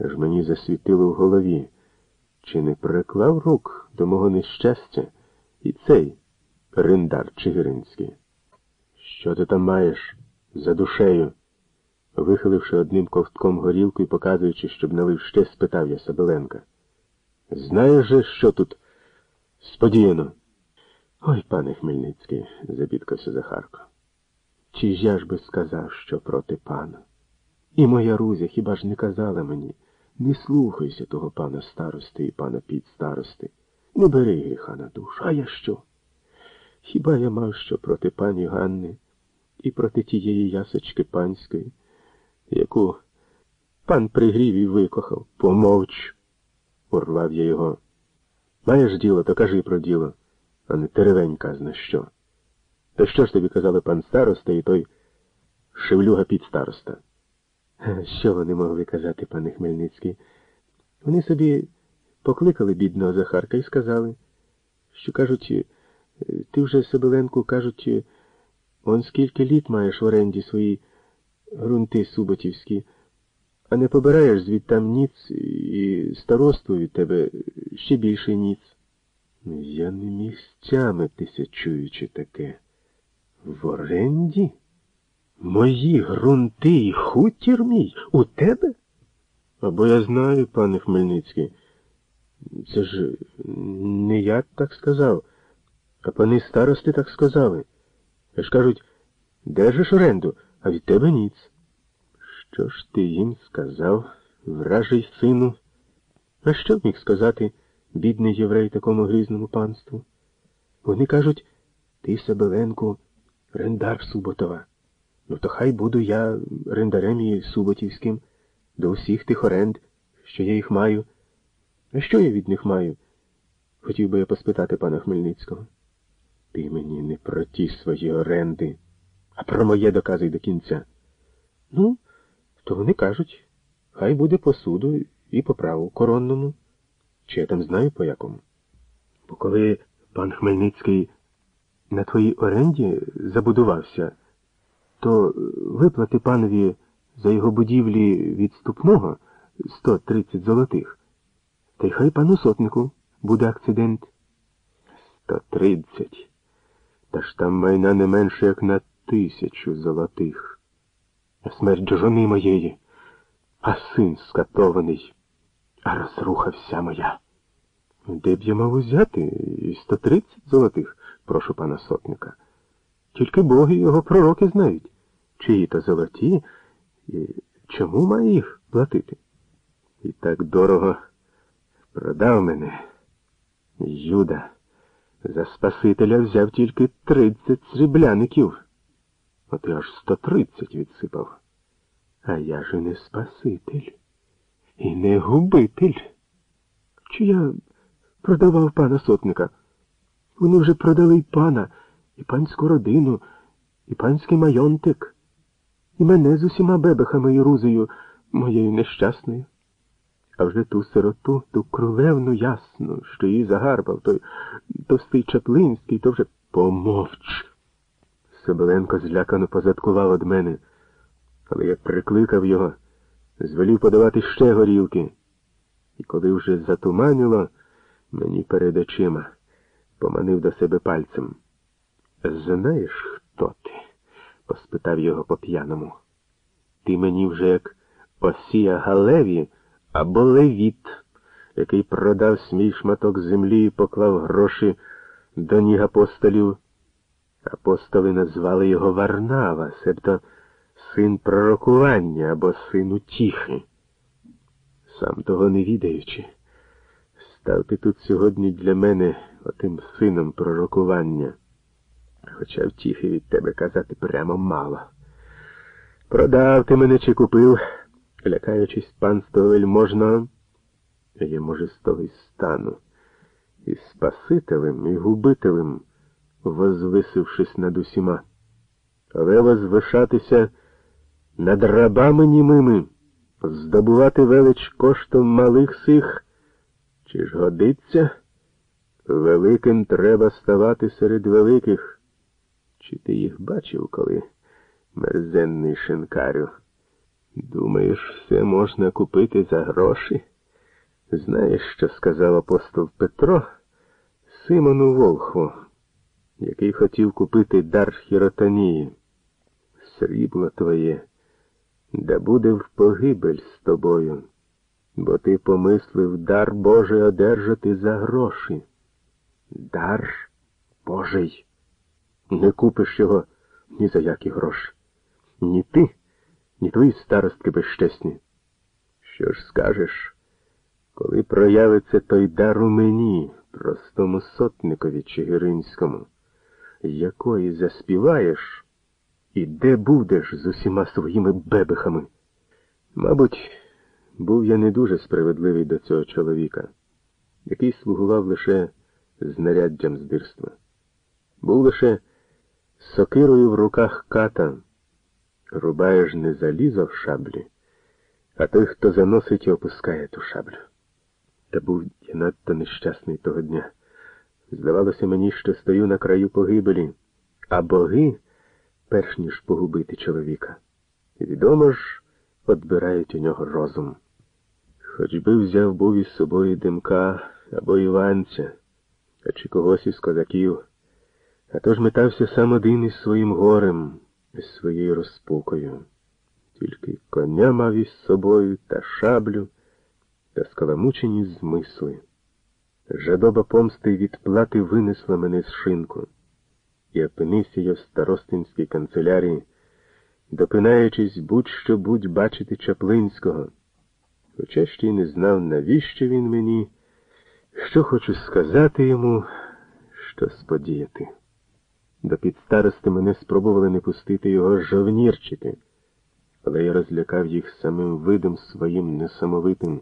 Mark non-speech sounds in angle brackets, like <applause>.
Аж мені засвітило в голові. Чи не приклав рук до мого нещастя і цей риндар Чигиринський? Що ти там маєш за душею? Вихиливши одним ковтком горілку і показуючи, щоб налив ще, спитав я Сабеленка. Знаєш же, що тут сподіяно? Ой, пане Хмельницький, забідкався Захарко. Чи ж я ж би сказав, що проти пана? І моя Рузя хіба ж не казала мені, не слухайся того пана старости і пана підстарости, не бери гріха на душу, а я що? Хіба я мав що проти пані Ганни і проти тієї ясочки панської, яку пан пригрів і викохав, помовч, урвав я його. Маєш діло, то кажи про діло, а не теревень казна що. Та що ж тобі казали пан староста і той шевлюга підстароста? <laughs> Що вони могли казати, пане Хмельницький? Вони собі покликали бідного Захарка і сказали, що кажуть, ти вже Себеленку, кажуть, он скільки літ маєш в оренді свої грунти суботівські, а не побираєш звідтам ніц і старосту від тебе ще більше ніц. Я не місцями тисячуючи таке. В оренді? Мої грунти і хутір мій у тебе? Або я знаю, пане Хмельницький. Це ж не я так сказав, а пани старости так сказали. ж кажуть, держиш оренду, а від тебе ніц. Що ж ти їм сказав, вражий сину? А що міг сказати бідний єврей такому грізному панству? Вони кажуть, ти, Себеленку, рендар Суботова. Ну, то хай буду я рендарем і Суботівським до усіх тих оренд, що я їх маю. А що я від них маю? Хотів би я поспитати пана Хмельницького. Ти мені не про ті свої оренди, а про моє доказуй до кінця. Ну, то вони кажуть, хай буде по суду і по праву коронному. Чи я там знаю по якому? Бо коли пан Хмельницький на твоїй оренді забудувався, то виплати панові за його будівлі відступного 130 золотих. Та й хай пану сотнику буде акцидент. 130. Та ж там майна не менше, як на тисячу золотих. Смерть жони моєї, а син скатований, а розруха вся моя. Де б я мав узяти і 130 золотих, прошу пана сотника. Тільки боги його пророки знають, чиї то золоті, і чому має їх платити? І так дорого продав мене, Юда. За Спасителя взяв тільки тридцять срібляників. А ти аж сто тридцять відсипав. А я ж і не Спаситель, і не губитель. Чи я продавав пана сотника? Вони вже продали й пана, і панську родину, і панський майонтик, і мене з усіма бебехами і рузею моєю нещасною. А вже ту сироту, ту крулевну ясну, що її загарбав, той товстий Чаплинський, то вже помовч. Соболенко злякано позадкував від мене, але як прикликав його, звелів подавати ще горілки. І коли вже затуманило мені перед очима, поманив до себе пальцем. Знаєш, хто ти? Поспитав його по п'яному. Ти мені вже як осія Галеві або левіт, який продав свій шматок землі і поклав гроші до ніг апостолів. Апостоли назвали його Варнава, себто син пророкування або син утіхи. Сам того не відаючи, став ти тут сьогодні для мене отим сином пророкування, хоча втіхи від тебе казати прямо мало. Продав ти мене чи купив лякаючись панства вельможного, я, може, з того й стану, і Спасителем, і губителем, возвисившись над усіма, але возвишатися над рабами німими, здобувати велич коштом малих сих, чи ж годиться? Великим треба ставати серед великих. Чи ти їх бачив коли, мерзенний шинкарю? Думаєш, все можна купити за гроші? Знаєш, що сказав апостол Петро Симону Волхву, який хотів купити дар хіротонії? Срібло твоє, да буде в погибель з тобою, бо ти помислив дар Божий одержати за гроші. Дар Божий. Не купиш його ні за які гроші. Ні ти, ні твої старостки безчесні. Що ж скажеш, коли проявиться той дар у мені, простому сотникові Чигиринському, якої заспіваєш, і де будеш з усіма своїми бебехами? Мабуть, був я не дуже справедливий до цього чоловіка, який слугував лише знаряддям здирства. Був лише сокирою в руках ката. Рубаєш не залізо в шаблі, а той, хто заносить і опускає ту шаблю. Та був я надто нещасний того дня. Здавалося мені, що стою на краю погибелі, а боги, перш ніж погубити чоловіка, відомо ж, отбирають у нього розум. Хоч би взяв був із собою димка або Іванця, а чи когось із козаків, а тож метався сам один із своїм горем, із своєю розпукою. Тільки коня мав із собою та шаблю та скаламучені змисли. Жадоба помсти відплати винесла мене з шинку, і опинився я в старостинській канцелярії, допинаючись будь-що будь бачити Чаплинського, хоча ще й не знав, навіщо він мені, що хочу сказати йому, що сподіяти. До підстарости мене спробували не пустити його жовнірчити, але я розлякав їх самим видом своїм несамовитим.